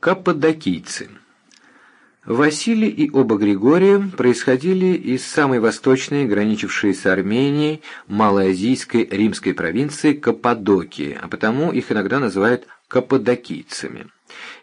Каппадокийцы. Василий и оба Григория происходили из самой восточной, граничившей с Арменией, малоазийской римской провинции Каппадокии, а потому их иногда называют каппадокийцами.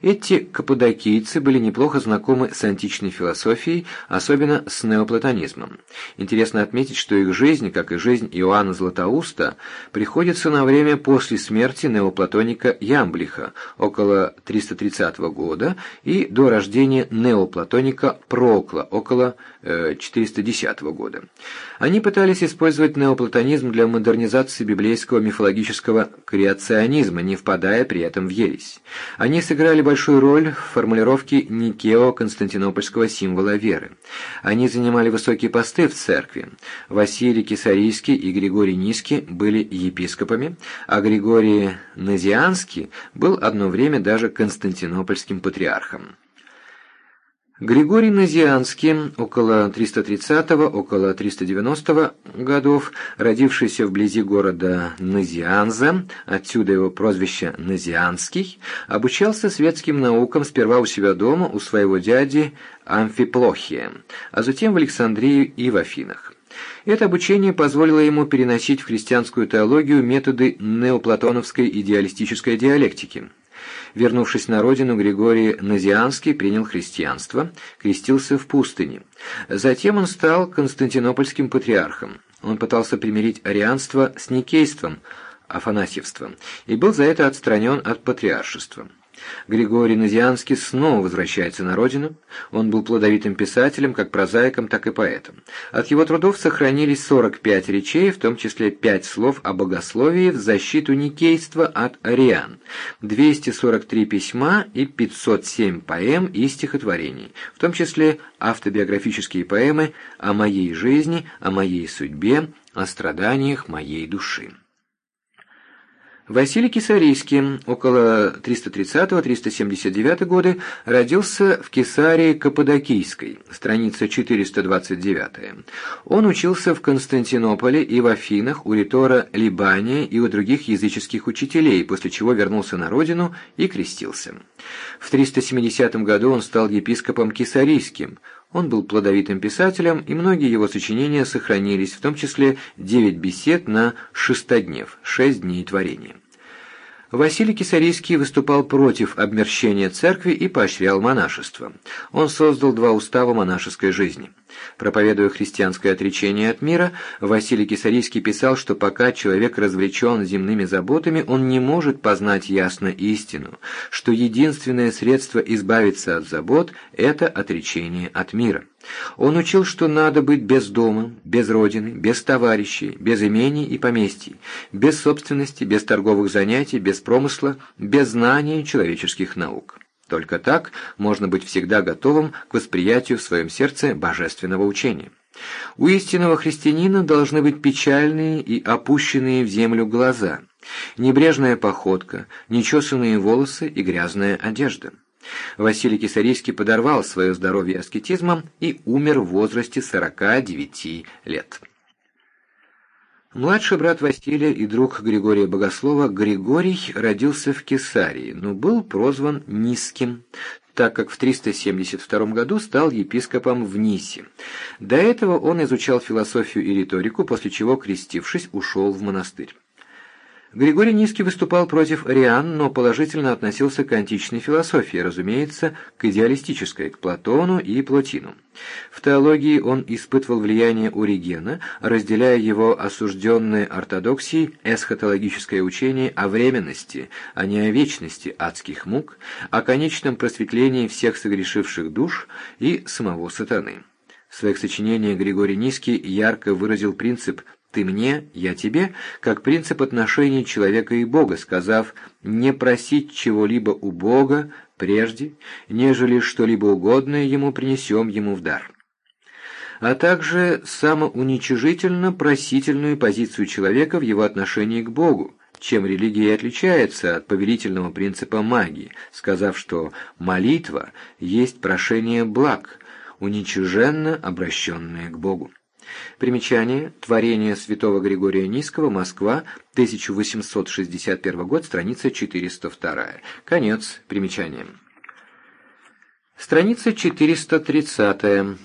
Эти каппадокийцы были неплохо знакомы с античной философией, особенно с неоплатонизмом. Интересно отметить, что их жизнь, как и жизнь Иоанна Златоуста, приходится на время после смерти неоплатоника Ямблиха, около 330 года, и до рождения неоплатоника Прокла, около 410 э, года. Они пытались использовать неоплатонизм для модернизации библейского мифологического креационизма, не впадая при этом в ересь. Они сыграли большую роль в формулировке Никео-константинопольского символа веры. Они занимали высокие посты в церкви. Василий Кисарийский и Григорий Низкий были епископами, а Григорий Назианский был одно время даже константинопольским патриархом. Григорий Назианский, около 330-го, около 390 годов, родившийся вблизи города Назианза, отсюда его прозвище Назианский, обучался светским наукам сперва у себя дома, у своего дяди Амфиплохия, а затем в Александрии и в Афинах. Это обучение позволило ему переносить в христианскую теологию методы неоплатоновской идеалистической диалектики. Вернувшись на родину, Григорий Назианский принял христианство, крестился в пустыне. Затем он стал константинопольским патриархом. Он пытался примирить арианство с никейством, афанасьевством, и был за это отстранен от патриаршества. Григорий Назианский снова возвращается на родину. Он был плодовитым писателем, как прозаиком, так и поэтом. От его трудов сохранились 45 речей, в том числе 5 слов о богословии в защиту никейства от ариан, 243 письма и 507 поэм и стихотворений, в том числе автобиографические поэмы о моей жизни, о моей судьбе, о страданиях моей души. Василий Кисарийский, около 330-379 годы, родился в Кесарии Каппадокийской, страница 429. Он учился в Константинополе и в Афинах у ритора Либания и у других языческих учителей, после чего вернулся на родину и крестился. В 370 году он стал епископом Кесарийским, он был плодовитым писателем, и многие его сочинения сохранились, в том числе девять бесед на шестоднев, шесть дней творения. Василий Кисарийский выступал против обмерщения церкви и поощрял монашество. Он создал два устава монашеской жизни. Проповедуя христианское отречение от мира, Василий Кисарийский писал, что пока человек развлечен земными заботами, он не может познать ясно истину, что единственное средство избавиться от забот – это отречение от мира. Он учил, что надо быть без дома, без родины, без товарищей, без имений и поместий, без собственности, без торговых занятий, без промысла, без знания человеческих наук. Только так можно быть всегда готовым к восприятию в своем сердце божественного учения. У истинного христианина должны быть печальные и опущенные в землю глаза, небрежная походка, нечесанные волосы и грязная одежда. Василий Кисарийский подорвал свое здоровье аскетизмом и умер в возрасте 49 лет. Младший брат Василия и друг Григория Богослова Григорий родился в Кесарии, но был прозван Низким, так как в 372 году стал епископом в Нисе. До этого он изучал философию и риторику, после чего, крестившись, ушел в монастырь. Григорий Низкий выступал против ариан, но положительно относился к античной философии, разумеется, к идеалистической, к Платону и Плотину. В теологии он испытывал влияние Уригена, разделяя его осужденное ортодоксией эсхатологическое учение о временности, а не о вечности адских мук, о конечном просветлении всех согрешивших душ и самого сатаны. В своих сочинениях Григорий Низкий ярко выразил принцип «ты мне, я тебе», как принцип отношений человека и Бога, сказав «не просить чего-либо у Бога прежде, нежели что-либо угодное ему принесем ему в дар» а также самоуничижительно-просительную позицию человека в его отношении к Богу, чем религия отличается от повелительного принципа магии, сказав, что молитва есть прошение благ, уничиженно обращенное к Богу. Примечание. Творение святого Григория Низкого. Москва. 1861 год. Страница 402. Конец примечания. Страница 430.